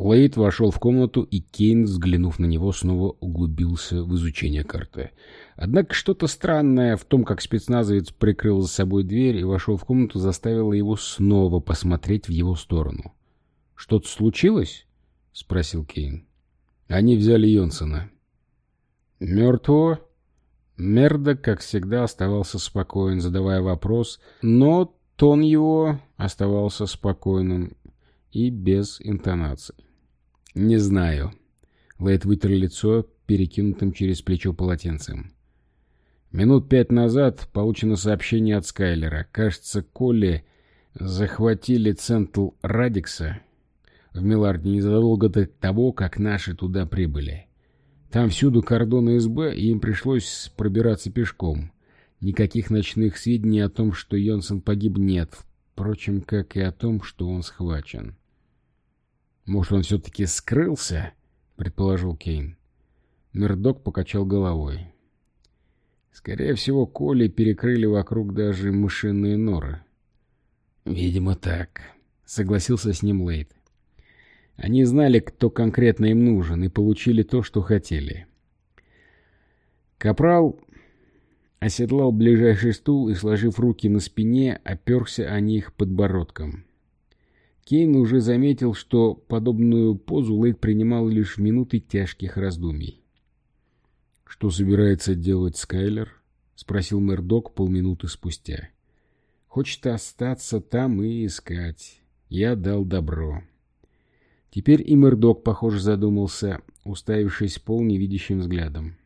Лейд вошел в комнату, и Кейн, взглянув на него, снова углубился в изучение карты. Однако что-то странное в том, как спецназовец прикрыл за собой дверь и вошел в комнату, заставило его снова посмотреть в его сторону. «Что-то случилось?» — спросил Кейн. Они взяли Йонсона. «Мертвого?» Мерда, как всегда, оставался спокоен, задавая вопрос, но тон его оставался спокойным и без интонаций. «Не знаю». Лейт вытер лицо, перекинутым через плечо полотенцем. Минут пять назад получено сообщение от Скайлера. Кажется, Колли захватили Центл Радикса в Миларде незадолго до того, как наши туда прибыли. Там всюду кордоны СБ, и им пришлось пробираться пешком. Никаких ночных сведений о том, что Йонсон погиб, нет. Впрочем, как и о том, что он схвачен. «Может, он все-таки скрылся?» — предположил Кейн. Мердок покачал головой. «Скорее всего, Коли перекрыли вокруг даже мышиные норы». «Видимо, так», — согласился с ним Лейд. Они знали, кто конкретно им нужен, и получили то, что хотели. Капрал оседлал ближайший стул и, сложив руки на спине, оперся о них подбородком. Кейн уже заметил, что подобную позу Лейд принимал лишь в минуты тяжких раздумий. «Что собирается делать Скайлер?» — спросил Мердок полминуты спустя. «Хочет остаться там и искать. Я дал добро». Теперь и Мэрдок, похоже, задумался, уставившись пол невидящим взглядом.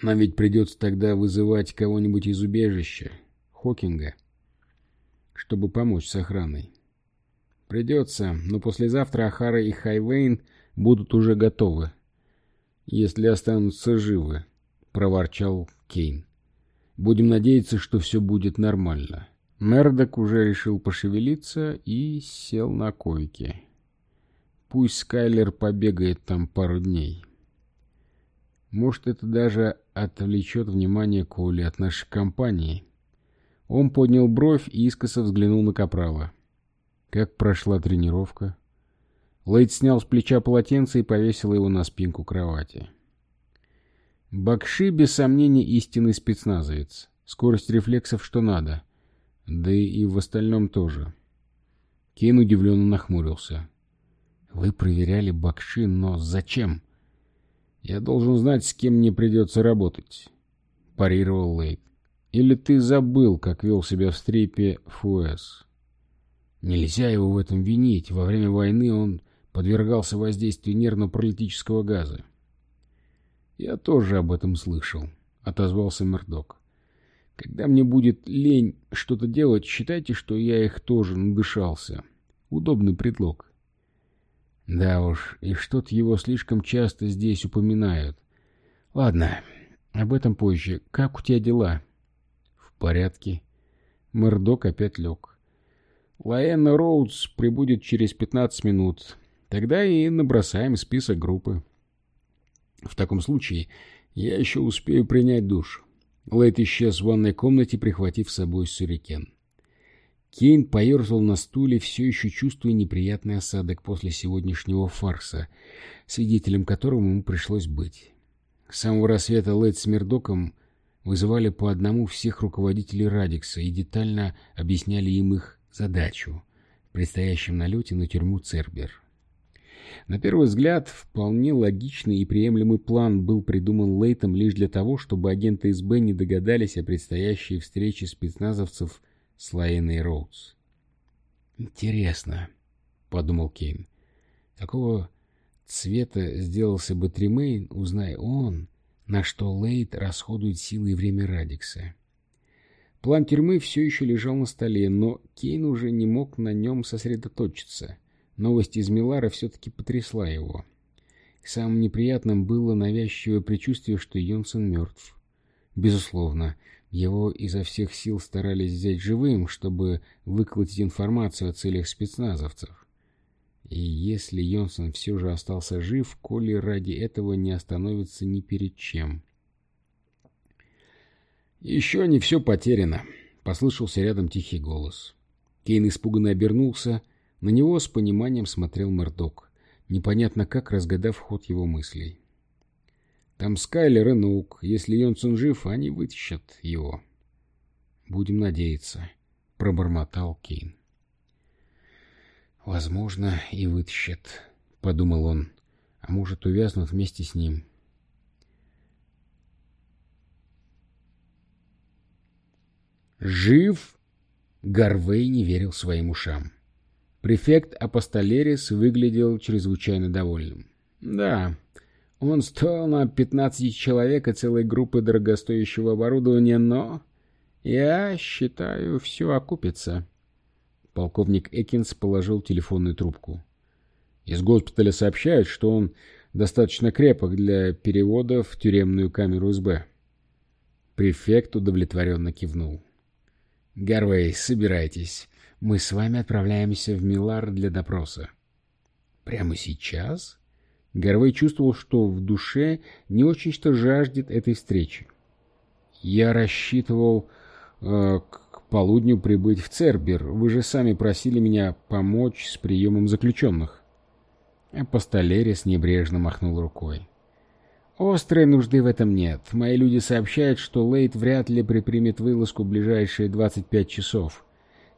Нам ведь придется тогда вызывать кого-нибудь из убежища, Хокинга, чтобы помочь с охраной. Придется, но послезавтра Ахара и Хайвейн будут уже готовы, если останутся живы, — проворчал Кейн. Будем надеяться, что все будет нормально. Мердок уже решил пошевелиться и сел на койке. Пусть Скайлер побегает там пару дней. Может, это даже отвлечет внимание Коли от нашей компании. Он поднял бровь и искоса взглянул на Капрала. Как прошла тренировка? Лейд снял с плеча полотенце и повесил его на спинку кровати. Бакши, без сомнения, истинный спецназовец. Скорость рефлексов что надо. Да и в остальном тоже. Кейн удивленно нахмурился. Вы проверяли Бакши, но зачем? Я должен знать, с кем мне придется работать. Парировал Лейт. Или ты забыл, как вел себя в стрипе Фуэс? Нельзя его в этом винить. Во время войны он подвергался воздействию нервно-паралитического газа. Я тоже об этом слышал, отозвался Мердок. Когда мне будет лень что-то делать, считайте, что я их тоже надышался. Удобный предлог. Да уж, и что-то его слишком часто здесь упоминают. Ладно, об этом позже. Как у тебя дела? В порядке. Мэрдок опять лег. Лаэнна Роудс прибудет через 15 минут. Тогда и набросаем список группы. В таком случае я еще успею принять душ. Лэйт исчез в ванной комнате, прихватив с собой сюрикен. Кейн поерзал на стуле, все еще чувствуя неприятный осадок после сегодняшнего фарса, свидетелем которого ему пришлось быть. С самого рассвета Лэйт с Мердоком вызывали по одному всех руководителей Радикса и детально объясняли им их задачу в предстоящем налете на тюрьму Цербер. На первый взгляд, вполне логичный и приемлемый план был придуман Лейтом лишь для того, чтобы агенты СБ не догадались о предстоящей встрече спецназовцев с Лаиной Роудс. «Интересно», — подумал Кейн, — «какого цвета сделался бы Тримейн, узнай он, на что Лейт расходует силы и время Радикса». План тюрьмы все еще лежал на столе, но Кейн уже не мог на нем сосредоточиться — Новость из Милара все-таки потрясла его. Самым неприятным было навязчивое предчувствие, что Йонсон мертв. Безусловно, его изо всех сил старались взять живым, чтобы выколотить информацию о целях спецназовцев. И если Йонсон все же остался жив, Коли ради этого не остановится ни перед чем. «Еще не все потеряно», — послышался рядом тихий голос. Кейн испуганно обернулся — На него с пониманием смотрел Мордок, непонятно как разгадав ход его мыслей. Там Скайлер и Нук. Если Йонсон жив, они вытащат его. Будем надеяться, — пробормотал Кейн. Возможно, и вытащат, — подумал он, — а может, увязнут вместе с ним. Жив? Гарвей не верил своим ушам. Префект Апостолерис выглядел чрезвычайно довольным. Да, он стоил на 15 человек и целой группы дорогостоящего оборудования, но... Я считаю, все окупится. Полковник Экинс положил телефонную трубку. Из госпиталя сообщают, что он достаточно крепок для перевода в тюремную камеру СБ. Префект удовлетворенно кивнул. «Гарвей, собирайтесь. Мы с вами отправляемся в Милар для допроса». «Прямо сейчас?» Гарвей чувствовал, что в душе не очень-то жаждет этой встречи. «Я рассчитывал э, к полудню прибыть в Цербер. Вы же сами просили меня помочь с приемом заключенных». Апостолерис небрежно махнул рукой. «Острой нужды в этом нет. Мои люди сообщают, что Лейт вряд ли предпримет вылазку в ближайшие 25 часов.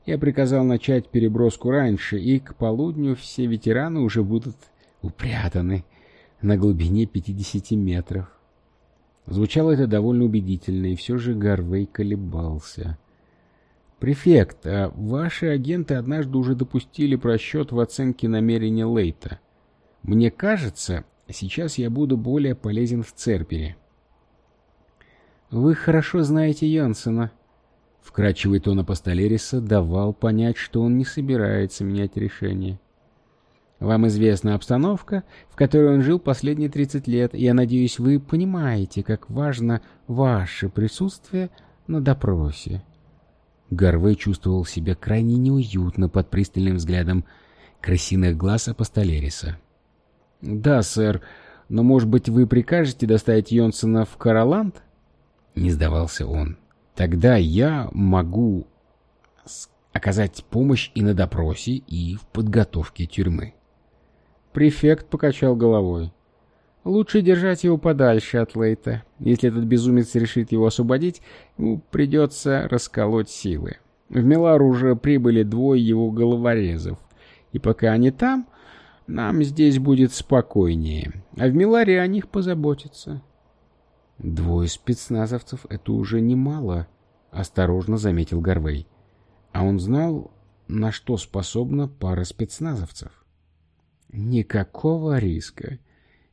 Я приказал начать переброску раньше, и к полудню все ветераны уже будут упрятаны на глубине 50 метров. Звучало это довольно убедительно, и все же Гарвей колебался. «Префект, а ваши агенты однажды уже допустили просчет в оценке намерения Лейта. Мне кажется, сейчас я буду более полезен в Церпере». «Вы хорошо знаете Йонсена». Вкрадчивый тон Апостолериса давал понять, что он не собирается менять решение. Вам известна обстановка, в которой он жил последние 30 лет, и я надеюсь, вы понимаете, как важно ваше присутствие на допросе. Гарвей чувствовал себя крайне неуютно под пристальным взглядом крысиных глаз Апостолериса. «Да, сэр, но, может быть, вы прикажете доставить Йонсона в Караланд?» Не сдавался он. «Тогда я могу оказать помощь и на допросе, и в подготовке тюрьмы». Префект покачал головой. Лучше держать его подальше от Лейта. Если этот безумец решит его освободить, ему придется расколоть силы. В Милар уже прибыли двое его головорезов. И пока они там, нам здесь будет спокойнее. А в Миларе о них позаботятся. Двое спецназовцев — это уже немало, — осторожно заметил Гарвей. А он знал, на что способна пара спецназовцев. Никакого риска.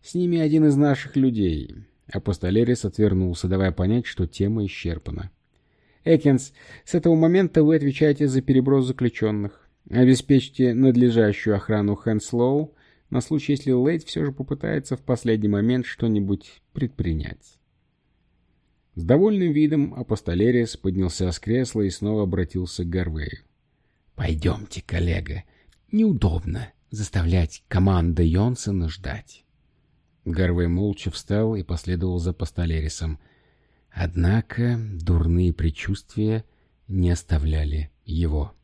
С ними один из наших людей. Апостолерис отвернулся, давая понять, что тема исчерпана. Экинс, с этого момента вы отвечаете за переброс заключенных. Обеспечьте надлежащую охрану Хэнслоу на случай, если Лейт все же попытается в последний момент что-нибудь предпринять. С довольным видом Апостолерис поднялся с кресла и снова обратился к Гарвею. «Пойдемте, коллега. Неудобно заставлять команда Йонсена ждать. Гарвей молча встал и последовал за Пастолерисом. Однако дурные предчувствия не оставляли его.